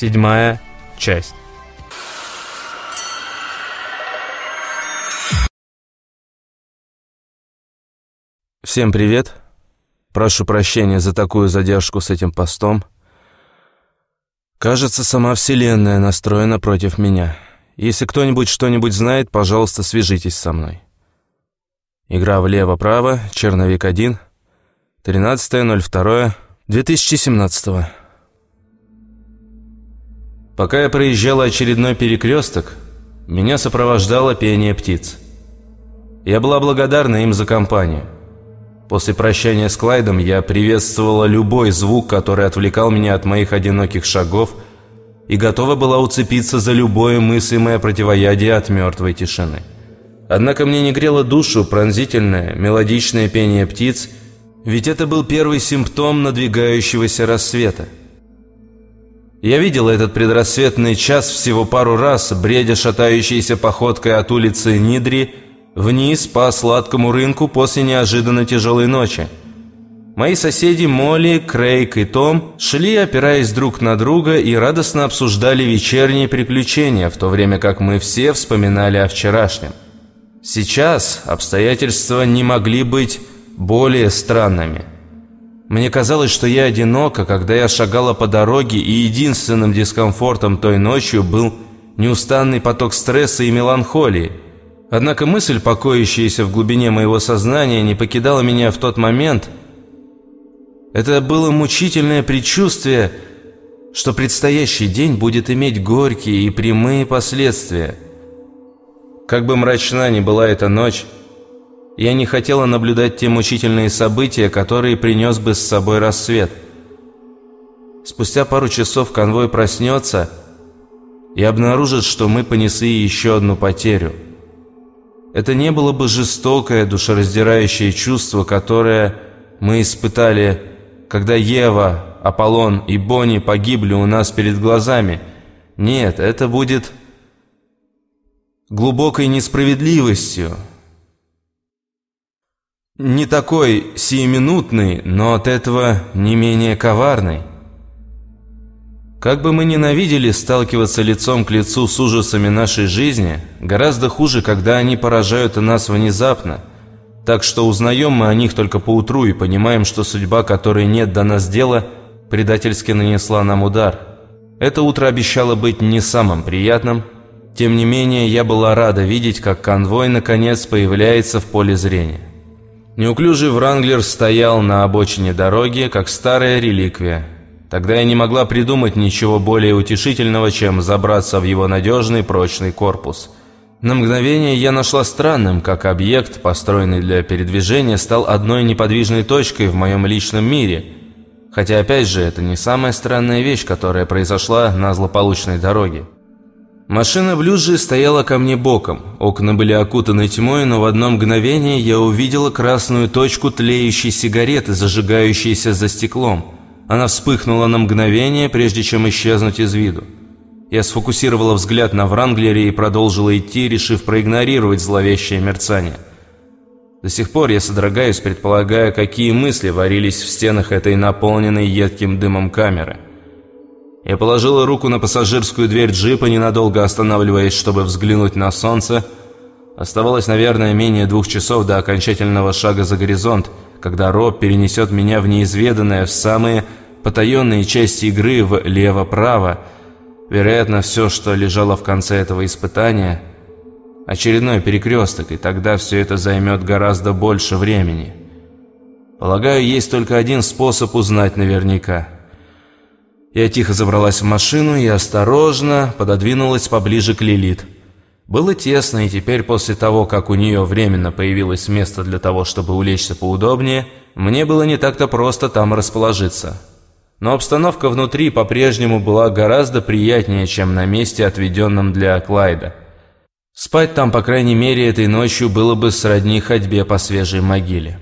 Седьмая часть. Всем привет. Прошу прощения за такую задержку с этим постом. Кажется, сама Вселенная настроена против меня. Если кто-нибудь что-нибудь знает, пожалуйста, свяжитесь со мной. Игра влево-право, черновик 1, 13.02.2017. Пока я проезжал очередной перекресток, меня сопровождало пение птиц. Я была благодарна им за компанию. После прощания с Клайдом я приветствовала любой звук, который отвлекал меня от моих одиноких шагов, и готова была уцепиться за любое мыслимое противоядие от мертвой тишины. Однако мне не грело душу пронзительное, мелодичное пение птиц, ведь это был первый симптом надвигающегося рассвета. Я видел этот предрассветный час всего пару раз, бредя шатающейся походкой от улицы Нидри – вниз по сладкому рынку после неожиданно тяжелой ночи. Мои соседи Молли, Крейг и Том шли, опираясь друг на друга, и радостно обсуждали вечерние приключения, в то время как мы все вспоминали о вчерашнем. Сейчас обстоятельства не могли быть более странными. Мне казалось, что я одинока, когда я шагала по дороге, и единственным дискомфортом той ночью был неустанный поток стресса и меланхолии – Однако мысль, покоящаяся в глубине моего сознания, не покидала меня в тот момент. Это было мучительное предчувствие, что предстоящий день будет иметь горькие и прямые последствия. Как бы мрачна ни была эта ночь, я не хотела наблюдать те мучительные события, которые принес бы с собой рассвет. Спустя пару часов конвой проснется и обнаружит, что мы понесли еще одну потерю – это не было бы жестокое, душераздирающее чувство, которое мы испытали, когда Ева, Аполлон и Бонни погибли у нас перед глазами. Нет, это будет глубокой несправедливостью. Не такой сиюминутный, но от этого не менее коварный. Как бы мы ненавидели сталкиваться лицом к лицу с ужасами нашей жизни, гораздо хуже, когда они поражают нас внезапно. Так что узнаем мы о них только поутру и понимаем, что судьба, которой нет до нас дела, предательски нанесла нам удар. Это утро обещало быть не самым приятным. Тем не менее, я была рада видеть, как конвой наконец появляется в поле зрения. Неуклюжий Вранглер стоял на обочине дороги, как старая реликвия – Тогда я не могла придумать ничего более утешительного, чем забраться в его надежный прочный корпус. На мгновение я нашла странным, как объект, построенный для передвижения, стал одной неподвижной точкой в моем личном мире. Хотя, опять же, это не самая странная вещь, которая произошла на злополучной дороге. Машина Блюджи стояла ко мне боком. Окна были окутаны тьмой, но в одно мгновение я увидела красную точку тлеющей сигареты, зажигающейся за стеклом. Она вспыхнула на мгновение, прежде чем исчезнуть из виду. Я сфокусировала взгляд на Вранглере и продолжила идти, решив проигнорировать зловещее мерцание. До сих пор я содрогаюсь, предполагая, какие мысли варились в стенах этой наполненной едким дымом камеры. Я положила руку на пассажирскую дверь джипа, ненадолго останавливаясь, чтобы взглянуть на солнце. Оставалось, наверное, менее двух часов до окончательного шага за горизонт, когда Роб перенесет меня в неизведанное, в самые потаенные части игры влево-право. Вероятно, все, что лежало в конце этого испытания – очередной перекресток, и тогда все это займет гораздо больше времени. Полагаю, есть только один способ узнать наверняка. Я тихо забралась в машину и осторожно пододвинулась поближе к Лилит. Было тесно, и теперь после того, как у нее временно появилось место для того, чтобы улечься поудобнее, мне было не так-то просто там расположиться. Но обстановка внутри по-прежнему была гораздо приятнее, чем на месте, отведенном для Клайда. Спать там, по крайней мере, этой ночью было бы сродни ходьбе по свежей могиле.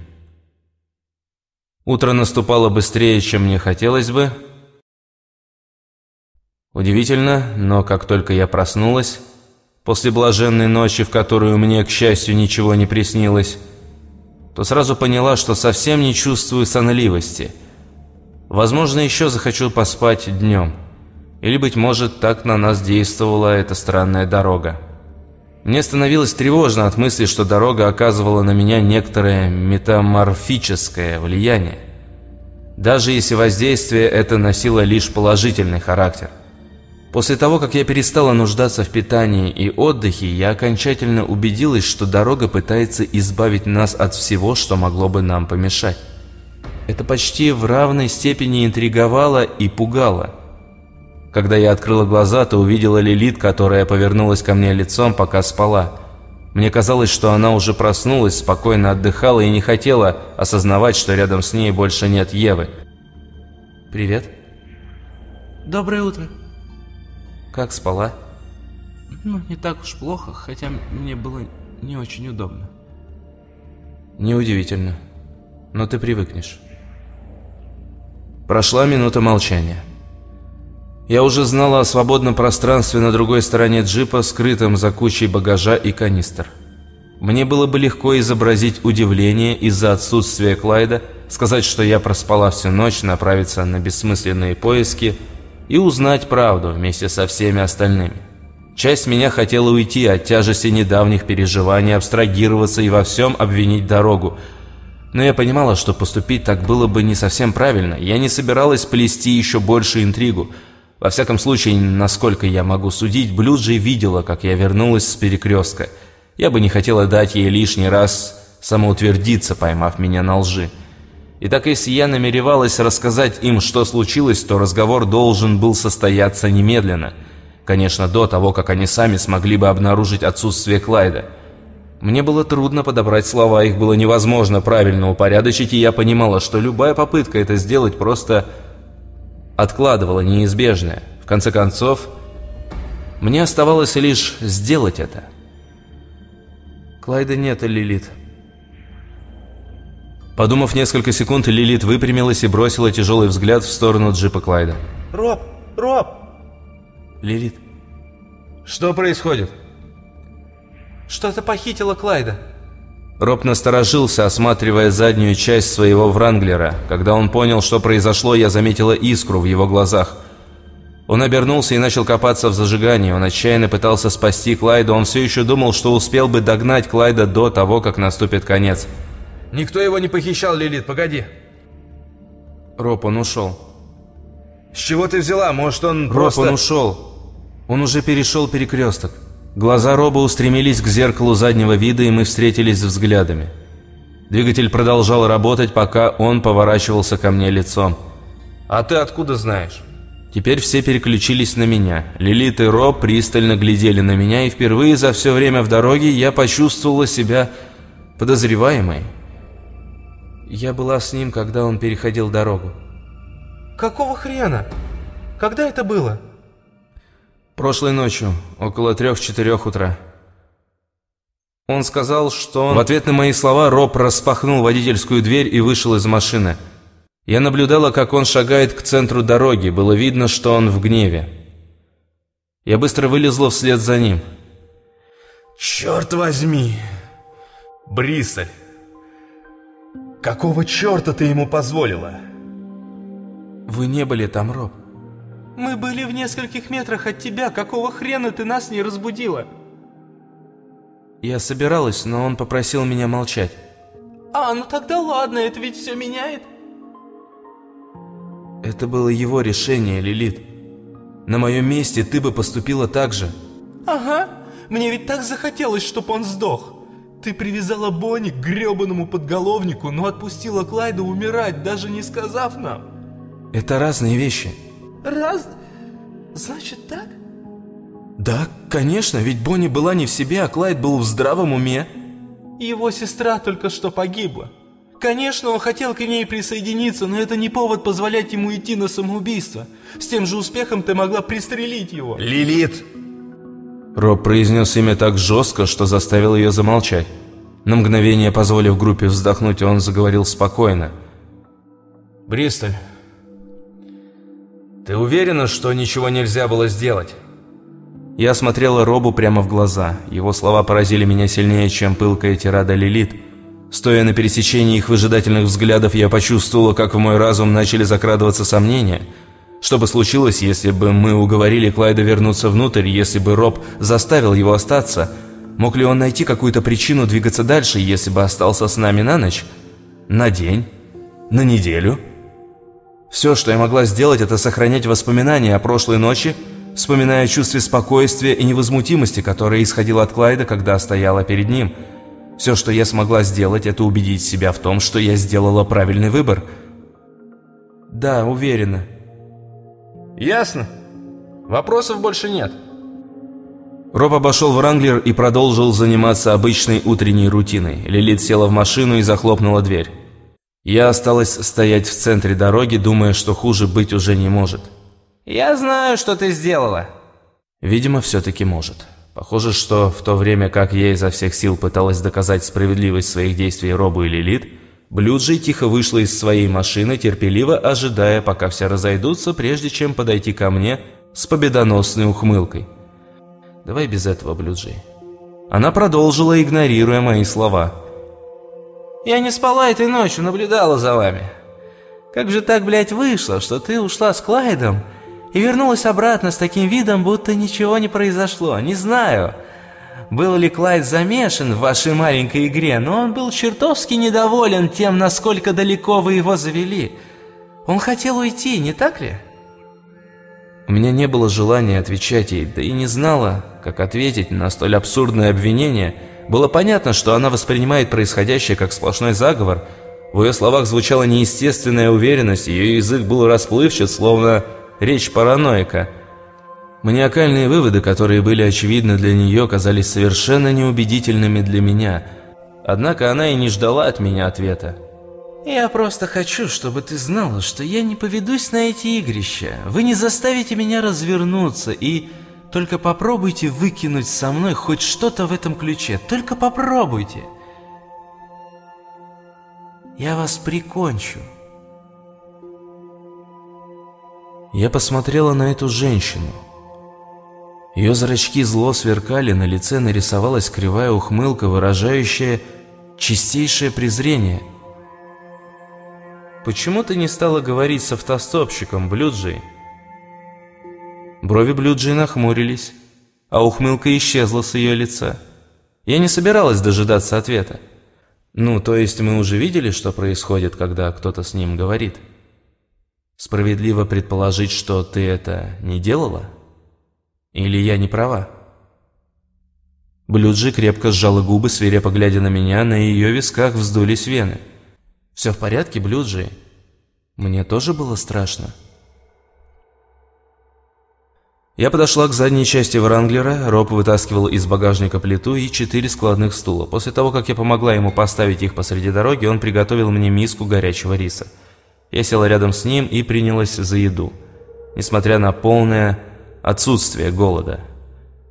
Утро наступало быстрее, чем мне хотелось бы. Удивительно, но как только я проснулась, после блаженной ночи, в которую мне, к счастью, ничего не приснилось, то сразу поняла, что совсем не чувствую сонливости. Возможно, еще захочу поспать днем. Или, быть может, так на нас действовала эта странная дорога. Мне становилось тревожно от мысли, что дорога оказывала на меня некоторое метаморфическое влияние. Даже если воздействие это носило лишь положительный характер. После того, как я перестала нуждаться в питании и отдыхе, я окончательно убедилась, что дорога пытается избавить нас от всего, что могло бы нам помешать. Это почти в равной степени интриговало и пугало. Когда я открыла глаза, то увидела Лилит, которая повернулась ко мне лицом, пока спала. Мне казалось, что она уже проснулась, спокойно отдыхала и не хотела осознавать, что рядом с ней больше нет Евы. «Привет». «Доброе утро». Как спала? Ну, не так уж плохо, хотя мне было не очень удобно. Неудивительно. Но ты привыкнешь. Прошла минута молчания. Я уже знала о свободном пространстве на другой стороне джипа, скрытом за кучей багажа и канистр. Мне было бы легко изобразить удивление из-за отсутствия Клайда, сказать, что я проспала всю ночь, направиться на бессмысленные поиски – и узнать правду вместе со всеми остальными. Часть меня хотела уйти от тяжести недавних переживаний, абстрагироваться и во всем обвинить дорогу. Но я понимала, что поступить так было бы не совсем правильно. Я не собиралась плести еще больше интригу. Во всяком случае, насколько я могу судить, Блюджи видела, как я вернулась с перекрестка. Я бы не хотела дать ей лишний раз самоутвердиться, поймав меня на лжи. И так если я намеревалась рассказать им, что случилось, то разговор должен был состояться немедленно. Конечно, до того, как они сами смогли бы обнаружить отсутствие Клайда. Мне было трудно подобрать слова, их было невозможно правильно упорядочить, и я понимала, что любая попытка это сделать просто откладывала неизбежное. В конце концов, мне оставалось лишь сделать это. «Клайда нет, Лилит», Подумав несколько секунд, Лилит выпрямилась и бросила тяжелый взгляд в сторону джипа Клайда. «Роб! Роб!» «Лилит, что происходит?» «Что-то похитило Клайда». Роб насторожился, осматривая заднюю часть своего Вранглера. Когда он понял, что произошло, я заметила искру в его глазах. Он обернулся и начал копаться в зажигании. Он отчаянно пытался спасти Клайда. Он все еще думал, что успел бы догнать Клайда до того, как наступит конец. Никто его не похищал, Лилит, погоди. Роб, он ушел. С чего ты взяла? Может, он Роб, просто... он ушел. Он уже перешел перекресток. Глаза Роба устремились к зеркалу заднего вида, и мы встретились взглядами. Двигатель продолжал работать, пока он поворачивался ко мне лицом. А ты откуда знаешь? Теперь все переключились на меня. Лилит и Роб пристально глядели на меня, и впервые за все время в дороге я почувствовала себя подозреваемой. Я была с ним, когда он переходил дорогу. Какого хрена? Когда это было? Прошлой ночью, около трех-четырех утра. Он сказал, что он... В ответ на мои слова Роб распахнул водительскую дверь и вышел из машины. Я наблюдала, как он шагает к центру дороги. Было видно, что он в гневе. Я быстро вылезла вслед за ним. «Черт возьми! Бристоль, Какого черта ты ему позволила? Вы не были там, Роб. Мы были в нескольких метрах от тебя. Какого хрена ты нас не разбудила? Я собиралась, но он попросил меня молчать. А, ну тогда ладно, это ведь все меняет. Это было его решение, Лилит. На моем месте ты бы поступила так же. Ага, мне ведь так захотелось, чтобы он сдох. Ты привязала Бонни к гребаному подголовнику, но отпустила Клайда умирать, даже не сказав нам. Это разные вещи. Раз? Значит так? Да, конечно, ведь Бонни была не в себе, а Клайд был в здравом уме. Его сестра только что погибла. Конечно, он хотел к ней присоединиться, но это не повод позволять ему идти на самоубийство. С тем же успехом ты могла пристрелить его. Лилит! Роб произнес имя так жестко, что заставил ее замолчать. На мгновение, позволив группе вздохнуть, он заговорил спокойно. «Бристоль, ты уверена, что ничего нельзя было сделать?» Я смотрела Робу прямо в глаза. Его слова поразили меня сильнее, чем пылкая тирада Лилит. Стоя на пересечении их выжидательных взглядов, я почувствовала, как в мой разум начали закрадываться сомнения. Что бы случилось, если бы мы уговорили Клайда вернуться внутрь, если бы Роб заставил его остаться? Мог ли он найти какую-то причину двигаться дальше, если бы остался с нами на ночь? На день? На неделю? Все, что я могла сделать, это сохранять воспоминания о прошлой ночи, вспоминая о чувстве спокойствия и невозмутимости, которое исходило от Клайда, когда стояла перед ним. Все, что я смогла сделать, это убедить себя в том, что я сделала правильный выбор. Да, уверена. Ясно. Вопросов больше нет. Роб обошел Вранглер и продолжил заниматься обычной утренней рутиной. Лилит села в машину и захлопнула дверь. Я осталась стоять в центре дороги, думая, что хуже быть уже не может. «Я знаю, что ты сделала». Видимо, все-таки может. Похоже, что в то время, как я изо всех сил пыталась доказать справедливость своих действий Робу и Лилит, Блюджи тихо вышла из своей машины, терпеливо ожидая, пока все разойдутся, прежде чем подойти ко мне с победоносной ухмылкой. «Давай без этого, Блюджи». Она продолжила, игнорируя мои слова. «Я не спала этой ночью, наблюдала за вами. Как же так, блядь, вышло, что ты ушла с Клайдом и вернулась обратно с таким видом, будто ничего не произошло? Не знаю». Был ли Клайд замешан в вашей маленькой игре, но он был чертовски недоволен тем, насколько далеко вы его завели. Он хотел уйти, не так ли? У меня не было желания отвечать ей, да и не знала, как ответить на столь абсурдное обвинение. Было понятно, что она воспринимает происходящее как сплошной заговор. В ее словах звучала неестественная уверенность, ее язык был расплывчат, словно речь параноика – Маниакальные выводы, которые были очевидны для нее, казались совершенно неубедительными для меня. Однако она и не ждала от меня ответа. «Я просто хочу, чтобы ты знала, что я не поведусь на эти игрища. Вы не заставите меня развернуться и... Только попробуйте выкинуть со мной хоть что-то в этом ключе. Только попробуйте. Я вас прикончу». Я посмотрела на эту женщину. Ее зрачки зло сверкали, на лице нарисовалась кривая ухмылка, выражающая чистейшее презрение. «Почему ты не стала говорить с автостопщиком, Блюджи?» Брови Блюджи нахмурились, а ухмылка исчезла с ее лица. Я не собиралась дожидаться ответа. «Ну, то есть мы уже видели, что происходит, когда кто-то с ним говорит?» «Справедливо предположить, что ты это не делала?» Или я не права? Блюджи крепко сжала губы, свирепо глядя на меня, на ее висках вздулись вены. «Все в порядке, Блюджи?» Мне тоже было страшно. Я подошла к задней части Вранглера, Роб вытаскивал из багажника плиту и четыре складных стула. После того, как я помогла ему поставить их посреди дороги, он приготовил мне миску горячего риса. Я села рядом с ним и принялась за еду. Несмотря на полное отсутствие голода.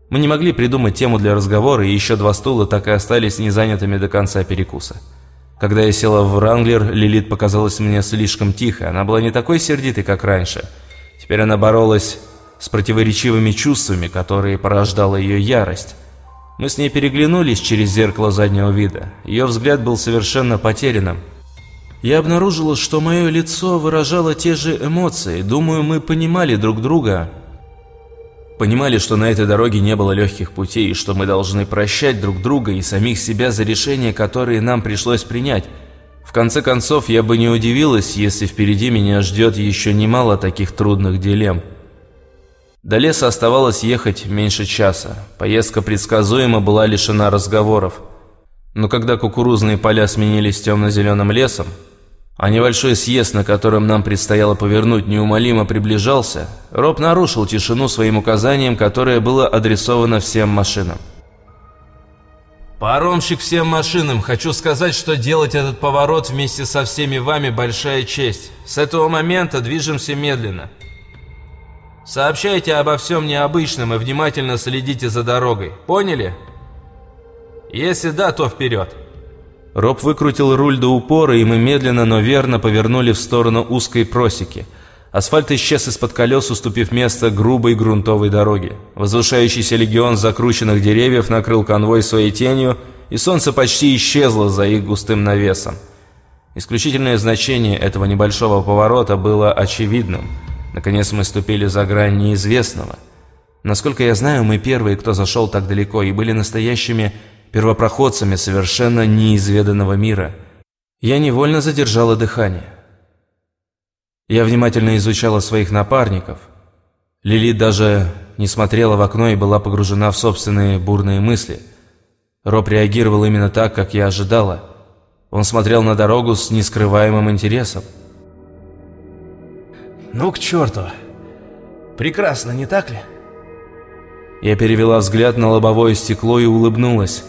Мы не могли придумать тему для разговора, и еще два стула так и остались незанятыми до конца перекуса. Когда я села в Ранглер, Лилит показалась мне слишком тихо. Она была не такой сердитой, как раньше. Теперь она боролась с противоречивыми чувствами, которые порождала ее ярость. Мы с ней переглянулись через зеркало заднего вида. Ее взгляд был совершенно потерянным. Я обнаружила, что мое лицо выражало те же эмоции. Думаю, мы понимали друг друга, Понимали, что на этой дороге не было легких путей, и что мы должны прощать друг друга и самих себя за решения, которые нам пришлось принять. В конце концов, я бы не удивилась, если впереди меня ждет еще немало таких трудных дилемм. До леса оставалось ехать меньше часа. Поездка предсказуемо была лишена разговоров. Но когда кукурузные поля сменились темно-зеленым лесом, а небольшой съезд, на котором нам предстояло повернуть, неумолимо приближался, Роб нарушил тишину своим указанием, которое было адресовано всем машинам. «Паромщик всем машинам, хочу сказать, что делать этот поворот вместе со всеми вами большая честь. С этого момента движемся медленно. Сообщайте обо всем необычном и внимательно следите за дорогой. Поняли? Если да, то вперед!» Роб выкрутил руль до упора, и мы медленно, но верно повернули в сторону узкой просеки. Асфальт исчез из-под колес, уступив место грубой грунтовой дороге. Возвышающийся легион закрученных деревьев накрыл конвой своей тенью, и солнце почти исчезло за их густым навесом. Исключительное значение этого небольшого поворота было очевидным. Наконец мы ступили за грань неизвестного. Насколько я знаю, мы первые, кто зашел так далеко, и были настоящими первопроходцами совершенно неизведанного мира. Я невольно задержала дыхание. Я внимательно изучала своих напарников. Лилит даже не смотрела в окно и была погружена в собственные бурные мысли. Роб реагировал именно так, как я ожидала. Он смотрел на дорогу с нескрываемым интересом. «Ну к черту! Прекрасно, не так ли?» Я перевела взгляд на лобовое стекло и улыбнулась.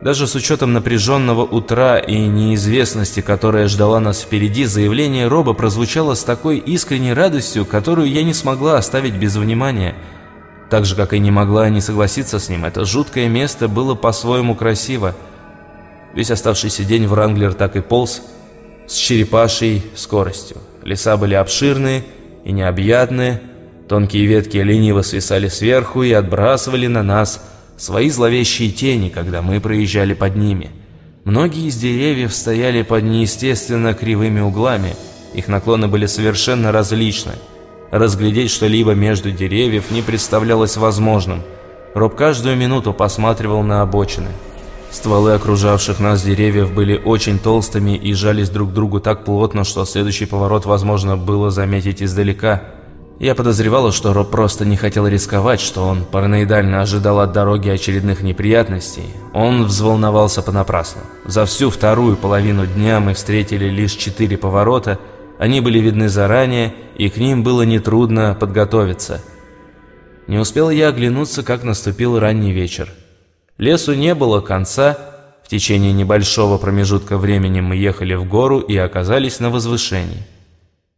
Даже с учетом напряженного утра и неизвестности, которая ждала нас впереди, заявление Роба прозвучало с такой искренней радостью, которую я не смогла оставить без внимания. Так же, как и не могла не согласиться с ним, это жуткое место было по-своему красиво. Весь оставшийся день Вранглер так и полз с черепашей скоростью. Леса были обширные и необъятные, тонкие ветки лениво свисали сверху и отбрасывали на нас свои зловещие тени, когда мы проезжали под ними. Многие из деревьев стояли под неестественно кривыми углами, их наклоны были совершенно различны. Разглядеть что-либо между деревьев не представлялось возможным. Роб каждую минуту посматривал на обочины. Стволы окружавших нас деревьев были очень толстыми и жались друг к другу так плотно, что следующий поворот возможно было заметить издалека – я подозревала, что Роб просто не хотел рисковать, что он параноидально ожидал от дороги очередных неприятностей. Он взволновался понапрасну. За всю вторую половину дня мы встретили лишь четыре поворота, они были видны заранее, и к ним было нетрудно подготовиться. Не успел я оглянуться, как наступил ранний вечер. Лесу не было конца, в течение небольшого промежутка времени мы ехали в гору и оказались на возвышении.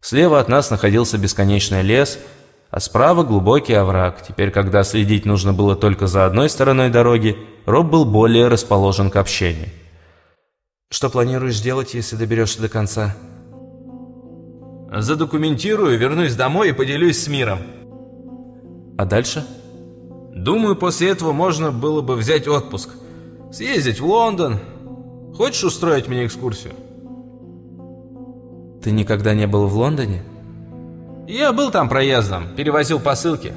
Слева от нас находился бесконечный лес, а справа глубокий овраг. Теперь, когда следить нужно было только за одной стороной дороги, Роб был более расположен к общению. «Что планируешь делать, если доберешься до конца?» «Задокументирую, вернусь домой и поделюсь с миром». «А дальше?» «Думаю, после этого можно было бы взять отпуск. Съездить в Лондон. Хочешь устроить мне экскурсию?» Ты никогда не был в Лондоне? Я был там проездом, перевозил посылки.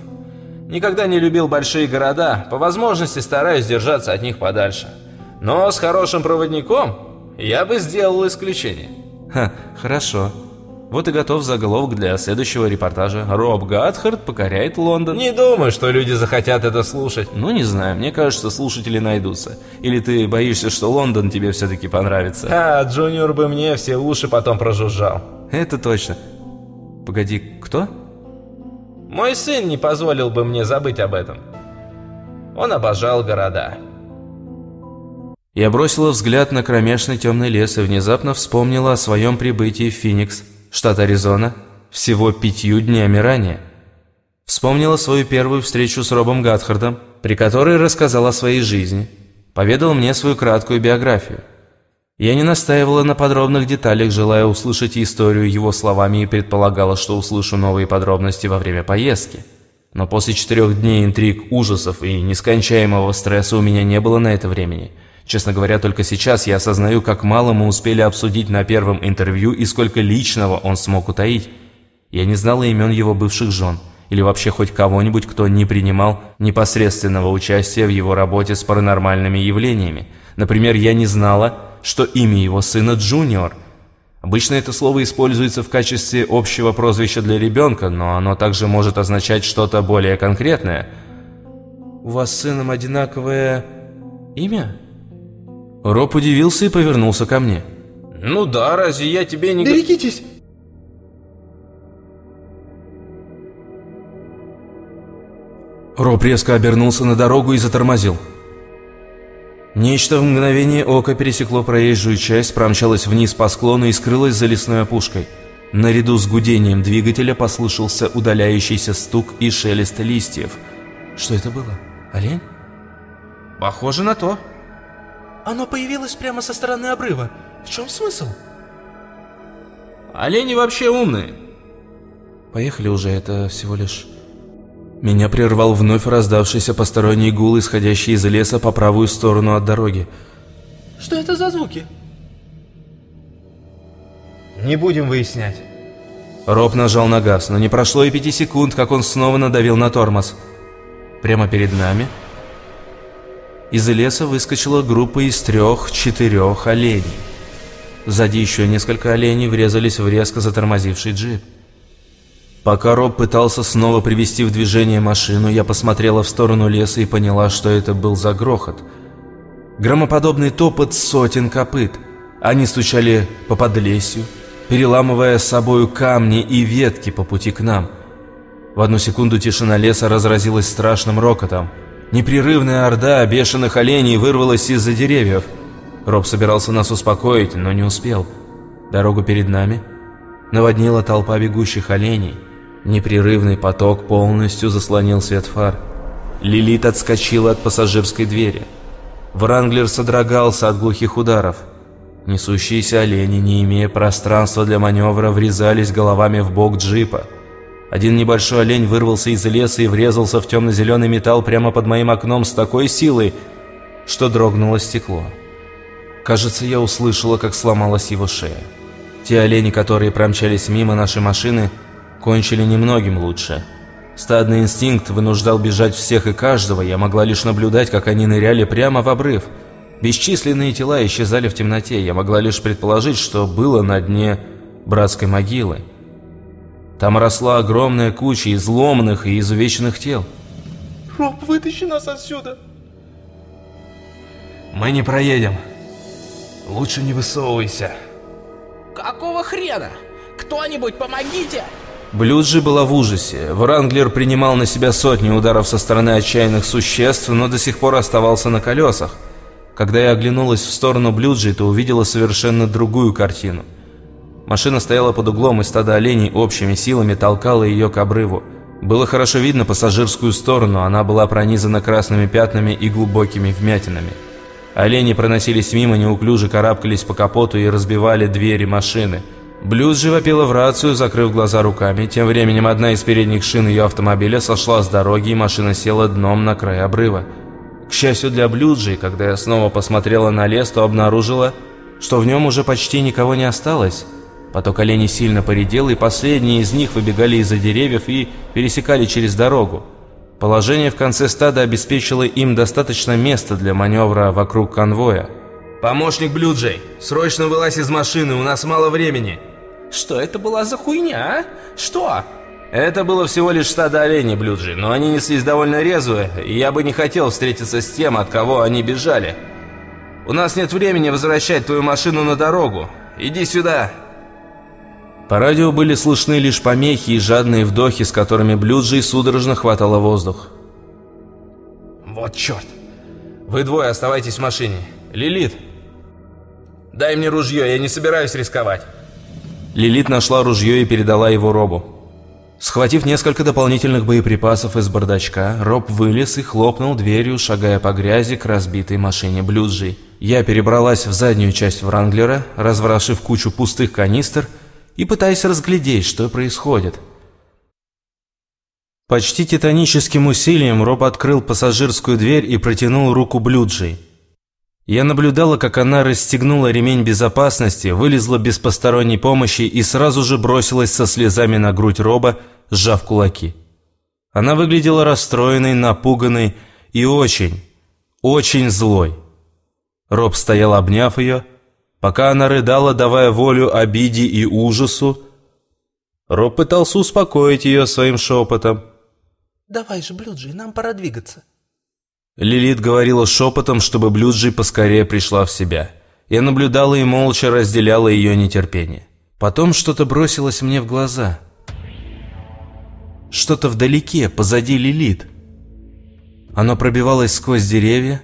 Никогда не любил большие города, по возможности стараюсь держаться от них подальше. Но с хорошим проводником я бы сделал исключение. Ха, хорошо. Вот и готов заголовок для следующего репортажа. Роб Гатхард покоряет Лондон. Не думаю, что люди захотят это слушать. Ну, не знаю, мне кажется, слушатели найдутся. Или ты боишься, что Лондон тебе все-таки понравится? А, Джуниор бы мне все уши потом прожужжал. Это точно. Погоди, кто? Мой сын не позволил бы мне забыть об этом. Он обожал города. Я бросила взгляд на кромешный темный лес и внезапно вспомнила о своем прибытии в Феникс – штат Аризона, всего пятью днями ранее. Вспомнила свою первую встречу с Робом Гатхардом, при которой рассказал о своей жизни, поведал мне свою краткую биографию. Я не настаивала на подробных деталях, желая услышать историю его словами и предполагала, что услышу новые подробности во время поездки. Но после четырех дней интриг, ужасов и нескончаемого стресса у меня не было на это времени – Честно говоря, только сейчас я осознаю, как мало мы успели обсудить на первом интервью и сколько личного он смог утаить. Я не знала имен его бывших жен, или вообще хоть кого-нибудь, кто не принимал непосредственного участия в его работе с паранормальными явлениями. Например, я не знала, что имя его сына Джуниор. Обычно это слово используется в качестве общего прозвища для ребенка, но оно также может означать что-то более конкретное. «У вас с сыном одинаковое имя?» Роб удивился и повернулся ко мне. «Ну да, разве я тебе не...» «Берегитесь!» Роб резко обернулся на дорогу и затормозил. Нечто в мгновение ока пересекло проезжую часть, промчалось вниз по склону и скрылось за лесной опушкой. Наряду с гудением двигателя послышался удаляющийся стук и шелест листьев. Что это было? Олень? Похоже на то. Оно появилось прямо со стороны обрыва. В чем смысл? Олени вообще умные. Поехали уже, это всего лишь... Меня прервал вновь раздавшийся посторонний гул, исходящий из леса по правую сторону от дороги. Что это за звуки? Не будем выяснять. Роб нажал на газ, но не прошло и пяти секунд, как он снова надавил на тормоз. Прямо перед нами из леса выскочила группа из трех-четырех оленей. Сзади еще несколько оленей врезались в резко затормозивший джип. Пока Роб пытался снова привести в движение машину, я посмотрела в сторону леса и поняла, что это был за грохот. Громоподобный топот сотен копыт. Они стучали по подлесью, переламывая с собою камни и ветки по пути к нам. В одну секунду тишина леса разразилась страшным рокотом. Непрерывная орда бешеных оленей вырвалась из-за деревьев. Роб собирался нас успокоить, но не успел. Дорогу перед нами наводнила толпа бегущих оленей. Непрерывный поток полностью заслонил свет фар. Лилит отскочила от пассажирской двери. Вранглер содрогался от глухих ударов. Несущиеся олени, не имея пространства для маневра, врезались головами в бок джипа. Один небольшой олень вырвался из леса и врезался в темно-зеленый металл прямо под моим окном с такой силой, что дрогнуло стекло. Кажется, я услышала, как сломалась его шея. Те олени, которые промчались мимо нашей машины, кончили немногим лучше. Стадный инстинкт вынуждал бежать всех и каждого, я могла лишь наблюдать, как они ныряли прямо в обрыв – Бесчисленные тела исчезали в темноте, я могла лишь предположить, что было на дне братской могилы. Там росла огромная куча изломанных и изувеченных тел. «Роб, вытащи нас отсюда!» «Мы не проедем. Лучше не высовывайся». «Какого хрена? Кто-нибудь помогите!» Блюджи была в ужасе. Вранглер принимал на себя сотни ударов со стороны отчаянных существ, но до сих пор оставался на колесах. Когда я оглянулась в сторону Блюджи, то увидела совершенно другую картину. Машина стояла под углом, и стадо оленей общими силами толкало ее к обрыву. Было хорошо видно пассажирскую сторону, она была пронизана красными пятнами и глубокими вмятинами. Олени проносились мимо, неуклюже карабкались по капоту и разбивали двери машины. Блюз же вопила в рацию, закрыв глаза руками. Тем временем одна из передних шин ее автомобиля сошла с дороги, и машина села дном на край обрыва. К счастью для Блюджи, когда я снова посмотрела на лес, то обнаружила, что в нем уже почти никого не осталось. Поток оленей сильно поредел, и последние из них выбегали из-за деревьев и пересекали через дорогу. Положение в конце стада обеспечило им достаточно места для маневра вокруг конвоя. «Помощник Блюджей, срочно вылазь из машины, у нас мало времени!» «Что это была за хуйня, а? Что?» Это было всего лишь стадо оленей, Блюджи, но они неслись довольно резвые, и я бы не хотел встретиться с тем, от кого они бежали. У нас нет времени возвращать твою машину на дорогу. Иди сюда!» По радио были слышны лишь помехи и жадные вдохи, с которыми Блюджи судорожно хватало воздух. «Вот черт! Вы двое оставайтесь в машине. Лилит, дай мне ружье, я не собираюсь рисковать!» Лилит нашла ружье и передала его Робу. Схватив несколько дополнительных боеприпасов из бардачка, Роб вылез и хлопнул дверью, шагая по грязи к разбитой машине Блюджи. Я перебралась в заднюю часть Вранглера, разворошив кучу пустых канистр и пытаясь разглядеть, что происходит. Почти титаническим усилием Роб открыл пассажирскую дверь и протянул руку Блюджи. Я наблюдала, как она расстегнула ремень безопасности, вылезла без посторонней помощи и сразу же бросилась со слезами на грудь Роба, сжав кулаки. Она выглядела расстроенной, напуганной и очень, очень злой. Роб стоял, обняв ее, пока она рыдала, давая волю обиде и ужасу. Роб пытался успокоить ее своим шепотом. «Давай же, Блюджи, нам пора двигаться». Лилит говорила шепотом, чтобы Блюджи поскорее пришла в себя. Я наблюдала и молча разделяла ее нетерпение. Потом что-то бросилось мне в глаза. Что-то вдалеке, позади Лилит. Оно пробивалось сквозь деревья.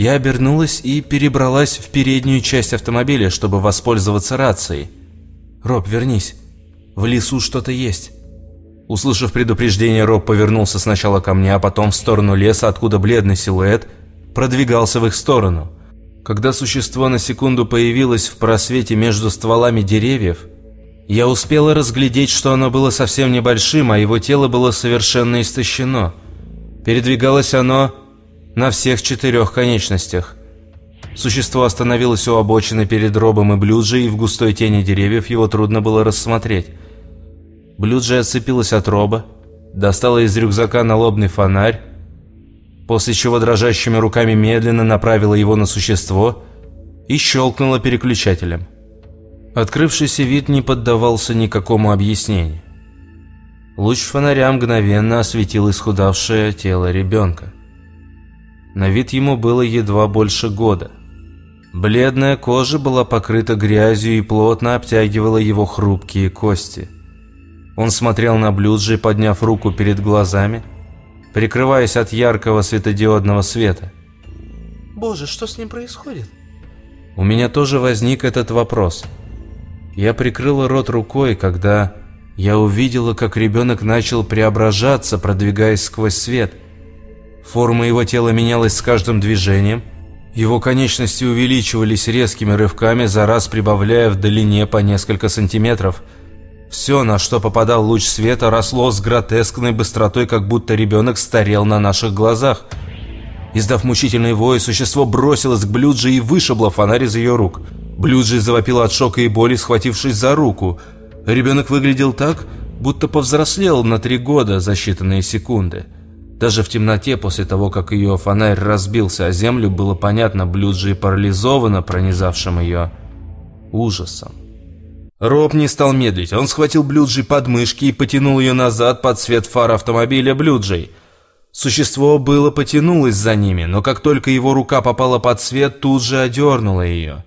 Я обернулась и перебралась в переднюю часть автомобиля, чтобы воспользоваться рацией. «Роб, вернись. В лесу что-то есть». Услышав предупреждение, Роб повернулся сначала ко мне, а потом в сторону леса, откуда бледный силуэт продвигался в их сторону. Когда существо на секунду появилось в просвете между стволами деревьев, я успела разглядеть, что оно было совсем небольшим, а его тело было совершенно истощено. Передвигалось оно на всех четырех конечностях. Существо остановилось у обочины перед Робом и Блюджей, и в густой тени деревьев его трудно было рассмотреть. Блюджи отцепилась от роба, достала из рюкзака налобный фонарь, после чего дрожащими руками медленно направила его на существо и щелкнула переключателем. Открывшийся вид не поддавался никакому объяснению. Луч фонаря мгновенно осветил исхудавшее тело ребенка. На вид ему было едва больше года. Бледная кожа была покрыта грязью и плотно обтягивала его хрупкие кости. Он смотрел на Блюджи, подняв руку перед глазами – прикрываясь от яркого светодиодного света. «Боже, что с ним происходит?» У меня тоже возник этот вопрос. Я прикрыла рот рукой, когда я увидела, как ребенок начал преображаться, продвигаясь сквозь свет. Форма его тела менялась с каждым движением. Его конечности увеличивались резкими рывками, за раз прибавляя в длине по несколько сантиметров – все, на что попадал луч света, росло с гротескной быстротой, как будто ребенок старел на наших глазах. Издав мучительный вой, существо бросилось к Блюджи и вышибло фонарь из ее рук. Блюджи завопила от шока и боли, схватившись за руку. Ребенок выглядел так, будто повзрослел на три года за считанные секунды. Даже в темноте, после того, как ее фонарь разбился о землю, было понятно, Блюджи парализована пронизавшим ее ужасом. Роб не стал медлить. Он схватил Блюджи под мышки и потянул ее назад под свет фар автомобиля Блюджей. Существо было потянулось за ними, но как только его рука попала под свет, тут же одернула ее.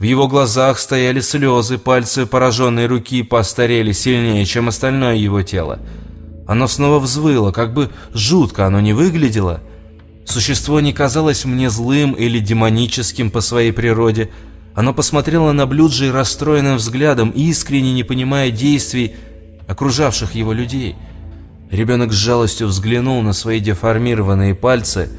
В его глазах стояли слезы, пальцы пораженной руки постарели сильнее, чем остальное его тело. Оно снова взвыло, как бы жутко оно не выглядело. Существо не казалось мне злым или демоническим по своей природе – оно посмотрело на Блюджи расстроенным взглядом, искренне не понимая действий окружавших его людей. Ребенок с жалостью взглянул на свои деформированные пальцы.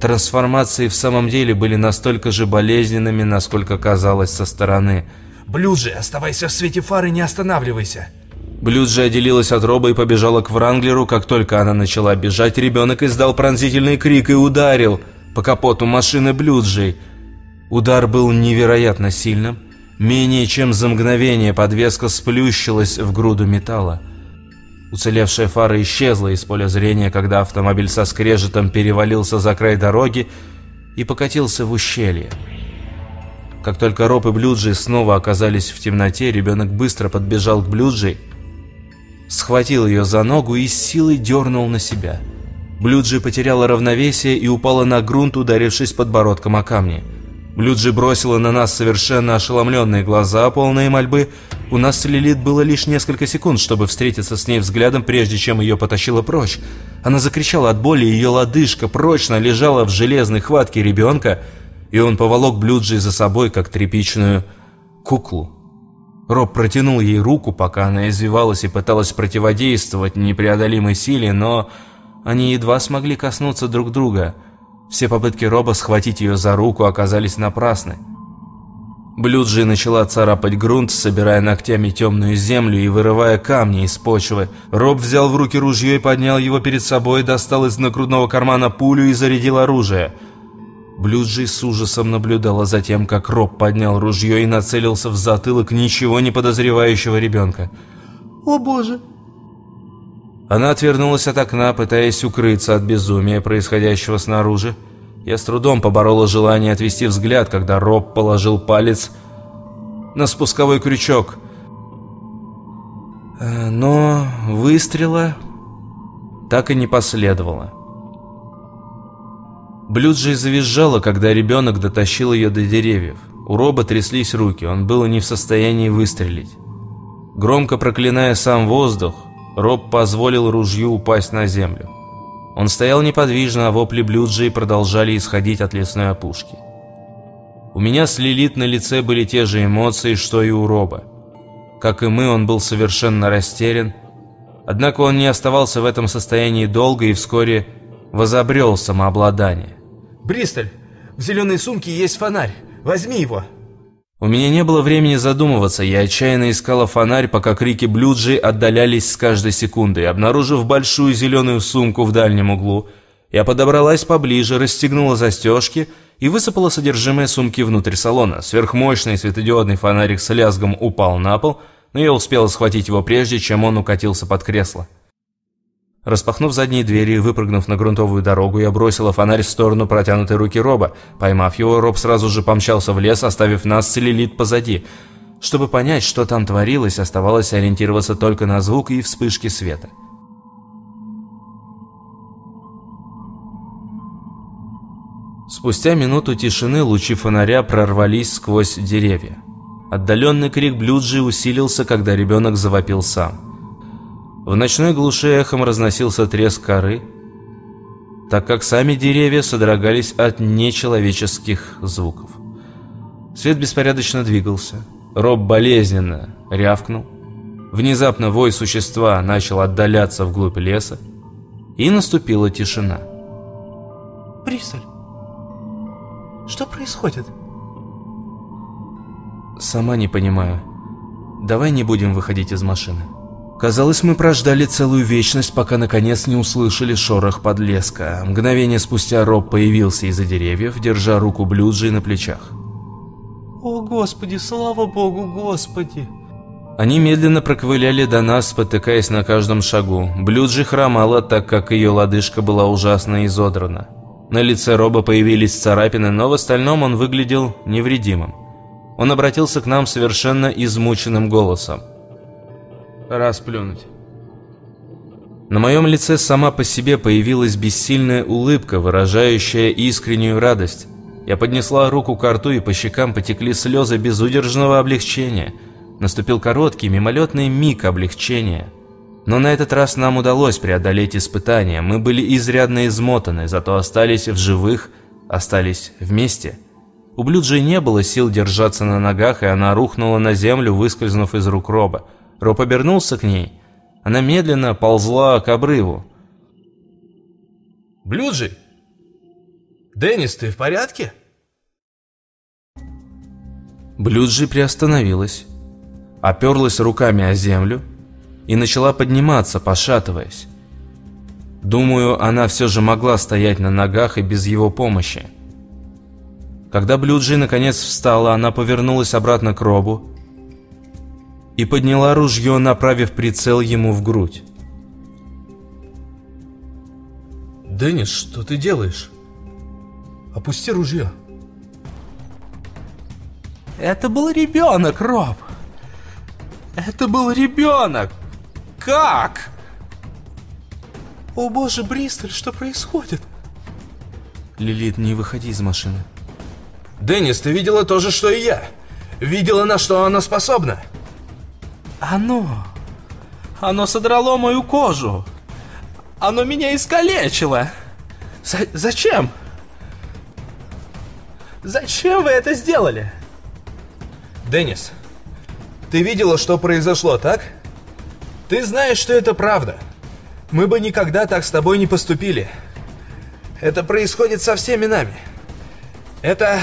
Трансформации в самом деле были настолько же болезненными, насколько казалось со стороны. «Блюджи, оставайся в свете фары, не останавливайся!» Блюджи отделилась от роба и побежала к Вранглеру. Как только она начала бежать, ребенок издал пронзительный крик и ударил по капоту машины Блюджей – Удар был невероятно сильным. Менее чем за мгновение подвеска сплющилась в груду металла. Уцелевшая фара исчезла из поля зрения, когда автомобиль со скрежетом перевалился за край дороги и покатился в ущелье. Как только Роб и Блюджи снова оказались в темноте, ребенок быстро подбежал к Блюджи, схватил ее за ногу и с силой дернул на себя. Блюджи потеряла равновесие и упала на грунт, ударившись подбородком о камни. Блюджи бросила на нас совершенно ошеломленные глаза, полные мольбы. У нас с Лилит было лишь несколько секунд, чтобы встретиться с ней взглядом, прежде чем ее потащило прочь. Она закричала от боли, ее лодыжка прочно лежала в железной хватке ребенка, и он поволок Блюджи за собой, как тряпичную куклу. Роб протянул ей руку, пока она извивалась и пыталась противодействовать непреодолимой силе, но они едва смогли коснуться друг друга – все попытки Роба схватить ее за руку оказались напрасны. Блюджи начала царапать грунт, собирая ногтями темную землю и вырывая камни из почвы. Роб взял в руки ружье и поднял его перед собой, достал из нагрудного кармана пулю и зарядил оружие. Блюджи с ужасом наблюдала за тем, как Роб поднял ружье и нацелился в затылок ничего не подозревающего ребенка. «О боже!» Она отвернулась от окна, пытаясь укрыться от безумия, происходящего снаружи. Я с трудом поборола желание отвести взгляд, когда Роб положил палец на спусковой крючок. Э, но выстрела так и не последовало. Блюджи завизжала, когда ребенок дотащил ее до деревьев. У Роба тряслись руки, он был не в состоянии выстрелить. Громко проклиная сам воздух, Роб позволил ружью упасть на землю. Он стоял неподвижно, а вопли Блюджи продолжали исходить от лесной опушки. У меня с Лилит на лице были те же эмоции, что и у Роба. Как и мы, он был совершенно растерян. Однако он не оставался в этом состоянии долго и вскоре возобрел самообладание. «Бристоль, в зеленой сумке есть фонарь. Возьми его!» У меня не было времени задумываться, я отчаянно искала фонарь, пока крики Блюджи отдалялись с каждой секундой. Обнаружив большую зеленую сумку в дальнем углу, я подобралась поближе, расстегнула застежки и высыпала содержимое сумки внутрь салона. Сверхмощный светодиодный фонарик с лязгом упал на пол, но я успел схватить его прежде, чем он укатился под кресло. Распахнув задние двери и выпрыгнув на грунтовую дорогу, я бросила фонарь в сторону протянутой руки Роба. Поймав его, Роб сразу же помчался в лес, оставив нас с Лилит позади. Чтобы понять, что там творилось, оставалось ориентироваться только на звук и вспышки света. Спустя минуту тишины лучи фонаря прорвались сквозь деревья. Отдаленный крик Блюджи усилился, когда ребенок завопил сам. В ночной глуши эхом разносился треск коры, так как сами деревья содрогались от нечеловеческих звуков. Свет беспорядочно двигался. Роб болезненно рявкнул. Внезапно вой существа начал отдаляться вглубь леса, и наступила тишина. «Бристоль, что происходит?» «Сама не понимаю. Давай не будем выходить из машины». Казалось, мы прождали целую вечность, пока наконец не услышали шорох подлеска. Мгновение спустя Роб появился из-за деревьев, держа руку Блюджи на плечах. «О, Господи, слава Богу, Господи!» Они медленно проковыляли до нас, спотыкаясь на каждом шагу. Блюджи хромала, так как ее лодыжка была ужасно изодрана. На лице Роба появились царапины, но в остальном он выглядел невредимым. Он обратился к нам совершенно измученным голосом. Расплюнуть. На моем лице сама по себе появилась бессильная улыбка, выражающая искреннюю радость. Я поднесла руку к рту, и по щекам потекли слезы безудержного облегчения. Наступил короткий, мимолетный миг облегчения. Но на этот раз нам удалось преодолеть испытания. Мы были изрядно измотаны, зато остались в живых, остались вместе. У Блюджи не было сил держаться на ногах, и она рухнула на землю, выскользнув из рук Роба. Роб обернулся к ней. Она медленно ползла к обрыву. «Блюджи! Деннис, ты в порядке?» Блюджи приостановилась, оперлась руками о землю и начала подниматься, пошатываясь. Думаю, она все же могла стоять на ногах и без его помощи. Когда Блюджи наконец встала, она повернулась обратно к Робу и подняла ружье, направив прицел ему в грудь. «Деннис, что ты делаешь? Опусти ружье!» Это был ребенок, Роб. Это был ребенок. Как? О боже, Бристоль, что происходит? Лилит, не выходи из машины. Деннис, ты видела то же, что и я. Видела, на что она способна. Оно... Оно содрало мою кожу. Оно меня искалечило. За зачем? Зачем вы это сделали? Деннис, ты видела, что произошло, так? Ты знаешь, что это правда. Мы бы никогда так с тобой не поступили. Это происходит со всеми нами. Это...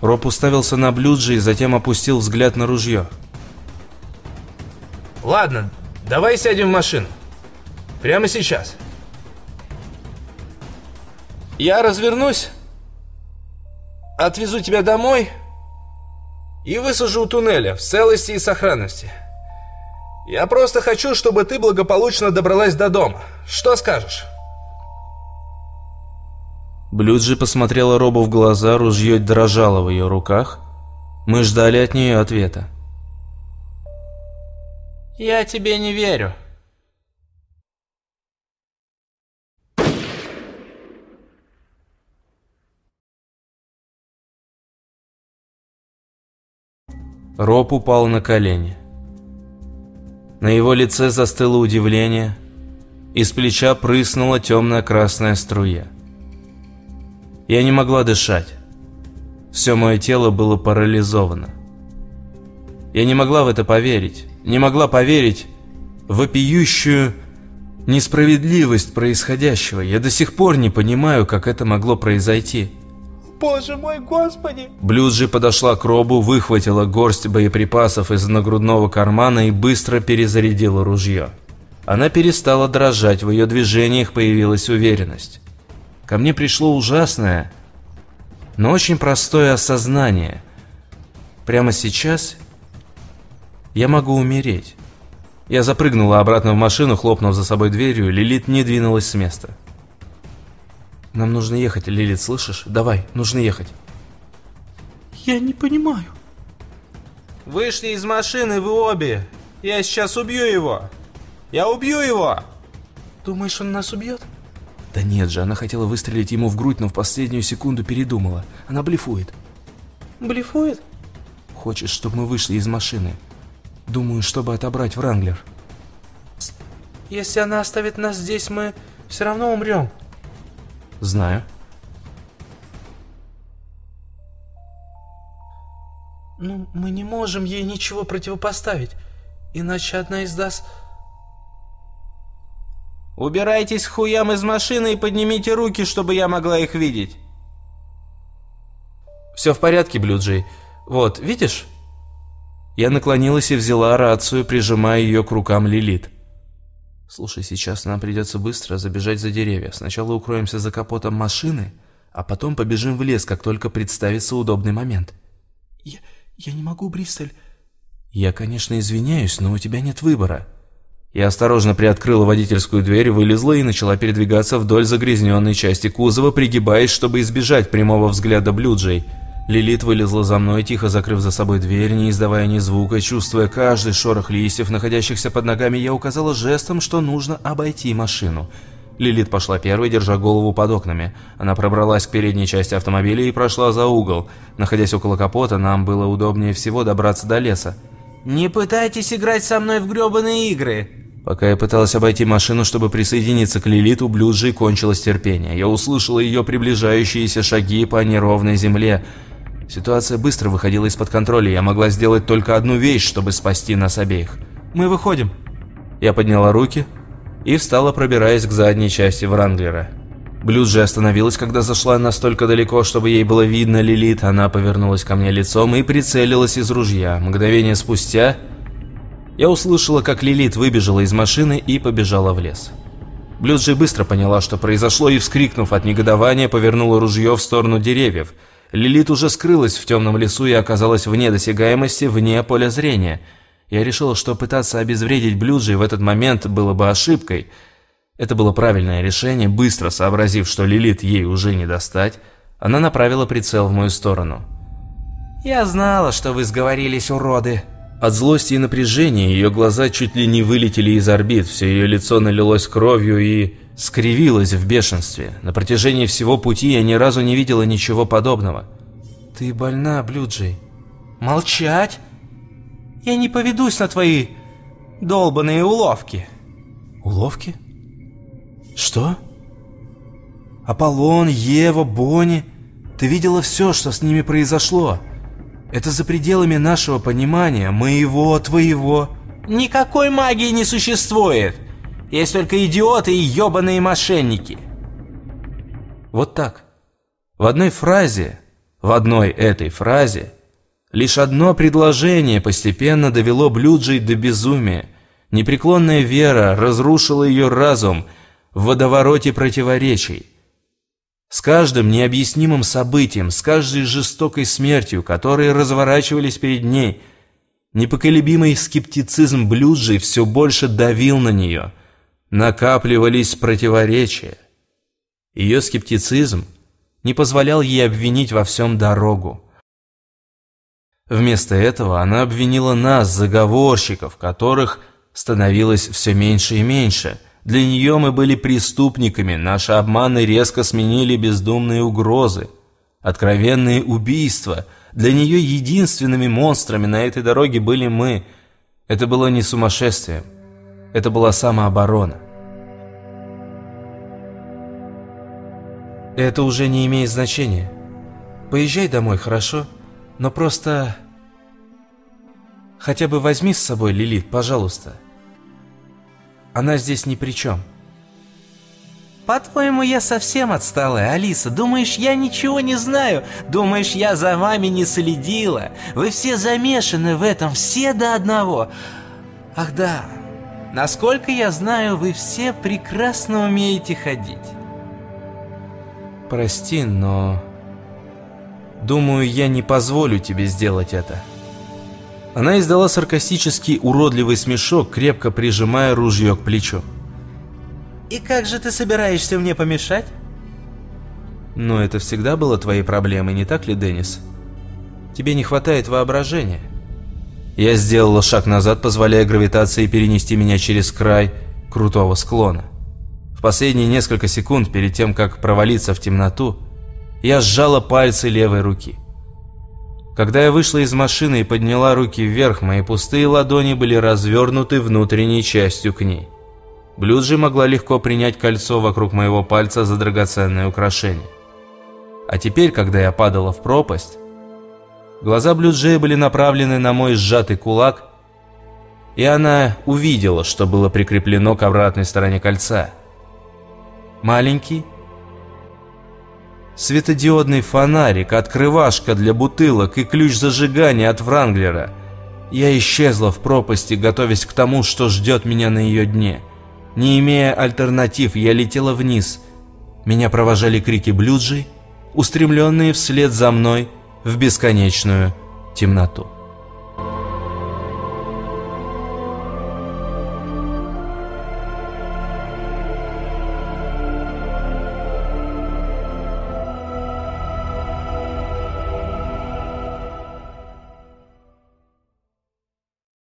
Роб уставился на Блюджи и затем опустил взгляд на ружье. Ладно, давай сядем в машину. Прямо сейчас. Я развернусь, отвезу тебя домой и высажу у туннеля в целости и сохранности. Я просто хочу, чтобы ты благополучно добралась до дома. Что скажешь? Блюджи посмотрела Робу в глаза, ружье дрожало в ее руках. Мы ждали от нее ответа. Я тебе не верю. Роб упал на колени. На его лице застыло удивление, из плеча прыснула темная красная струя. Я не могла дышать. Все мое тело было парализовано. Я не могла в это поверить не могла поверить в вопиющую несправедливость происходящего. Я до сих пор не понимаю, как это могло произойти. Боже мой, Господи! Блюджи подошла к Робу, выхватила горсть боеприпасов из нагрудного кармана и быстро перезарядила ружье. Она перестала дрожать, в ее движениях появилась уверенность. Ко мне пришло ужасное, но очень простое осознание. Прямо сейчас Я могу умереть. Я запрыгнула обратно в машину, хлопнув за собой дверью, Лилит не двинулась с места. «Нам нужно ехать, Лилит, слышишь? Давай, нужно ехать». «Я не понимаю». «Вышли из машины вы обе. Я сейчас убью его. Я убью его!» «Думаешь, он нас убьет?» Да нет же, она хотела выстрелить ему в грудь, но в последнюю секунду передумала. Она блефует. Блефует? Хочет, чтобы мы вышли из машины. Думаю, чтобы отобрать Вранглер. Если она оставит нас здесь, мы все равно умрем. Знаю. Ну, мы не можем ей ничего противопоставить, иначе одна из нас... Убирайтесь хуям из машины и поднимите руки, чтобы я могла их видеть. Все в порядке, Блюджей. Вот, видишь? Я наклонилась и взяла рацию, прижимая ее к рукам Лилит. Слушай, сейчас нам придется быстро забежать за деревья. Сначала укроемся за капотом машины, а потом побежим в лес, как только представится удобный момент. Я, я не могу, Бристоль. Я, конечно, извиняюсь, но у тебя нет выбора. Я осторожно приоткрыла водительскую дверь, вылезла и начала передвигаться вдоль загрязненной части кузова, пригибаясь, чтобы избежать прямого взгляда Блюджей – Лилит вылезла за мной, тихо закрыв за собой дверь, не издавая ни звука, чувствуя каждый шорох листьев, находящихся под ногами, я указала жестом, что нужно обойти машину. Лилит пошла первой, держа голову под окнами. Она пробралась к передней части автомобиля и прошла за угол. Находясь около капота, нам было удобнее всего добраться до леса. «Не пытайтесь играть со мной в гребаные игры!» Пока я пыталась обойти машину, чтобы присоединиться к Лилит, у Блюджи кончилось терпение. Я услышала ее приближающиеся шаги по неровной земле, Ситуация быстро выходила из-под контроля, я могла сделать только одну вещь, чтобы спасти нас обеих. «Мы выходим». Я подняла руки и встала, пробираясь к задней части Вранглера. Блюз же остановилась, когда зашла настолько далеко, чтобы ей было видно Лилит. Она повернулась ко мне лицом и прицелилась из ружья. Мгновение спустя я услышала, как Лилит выбежала из машины и побежала в лес. Блюз же быстро поняла, что произошло, и, вскрикнув от негодования, повернула ружье в сторону деревьев – Лилит уже скрылась в темном лесу и оказалась вне досягаемости, вне поля зрения. Я решил, что пытаться обезвредить Блюджи в этот момент было бы ошибкой. Это было правильное решение, быстро сообразив, что Лилит ей уже не достать, она направила прицел в мою сторону. «Я знала, что вы сговорились, уроды!» От злости и напряжения ее глаза чуть ли не вылетели из орбит, все ее лицо налилось кровью и скривилась в бешенстве. На протяжении всего пути я ни разу не видела ничего подобного. «Ты больна, Блюджей?» «Молчать? Я не поведусь на твои долбаные уловки!» «Уловки? Что?» «Аполлон, Ева, Бонни. Ты видела все, что с ними произошло. Это за пределами нашего понимания, моего, твоего». «Никакой магии не существует!» Есть только идиоты и ебаные мошенники. Вот так. В одной фразе, в одной этой фразе, лишь одно предложение постепенно довело Блюджей до безумия. Непреклонная вера разрушила ее разум в водовороте противоречий. С каждым необъяснимым событием, с каждой жестокой смертью, которые разворачивались перед ней, непоколебимый скептицизм Блюджей все больше давил на нее – накапливались противоречия. Ее скептицизм не позволял ей обвинить во всем дорогу. Вместо этого она обвинила нас, заговорщиков, которых становилось все меньше и меньше. Для нее мы были преступниками, наши обманы резко сменили бездумные угрозы. Откровенные убийства. Для нее единственными монстрами на этой дороге были мы. Это было не сумасшествием. Это была самооборона. Это уже не имеет значения. Поезжай домой, хорошо? Но просто... Хотя бы возьми с собой Лилит, пожалуйста. Она здесь ни при чем. По-твоему, я совсем отсталая, Алиса? Думаешь, я ничего не знаю? Думаешь, я за вами не следила? Вы все замешаны в этом, все до одного. Ах да, Насколько я знаю, вы все прекрасно умеете ходить. Прости, но... Думаю, я не позволю тебе сделать это. Она издала саркастический уродливый смешок, крепко прижимая ружье к плечу. «И как же ты собираешься мне помешать?» «Но это всегда было твоей проблемой, не так ли, Деннис? Тебе не хватает воображения». Я сделала шаг назад, позволяя гравитации перенести меня через край крутого склона. В последние несколько секунд перед тем, как провалиться в темноту, я сжала пальцы левой руки. Когда я вышла из машины и подняла руки вверх, мои пустые ладони были развернуты внутренней частью к ней. Блюджи могла легко принять кольцо вокруг моего пальца за драгоценное украшение. А теперь, когда я падала в пропасть, глаза Блюджея были направлены на мой сжатый кулак, и она увидела, что было прикреплено к обратной стороне кольца. Маленький, светодиодный фонарик, открывашка для бутылок и ключ зажигания от Вранглера. Я исчезла в пропасти, готовясь к тому, что ждет меня на ее дне. Не имея альтернатив, я летела вниз. Меня провожали крики блюджей, устремленные вслед за мной в бесконечную темноту.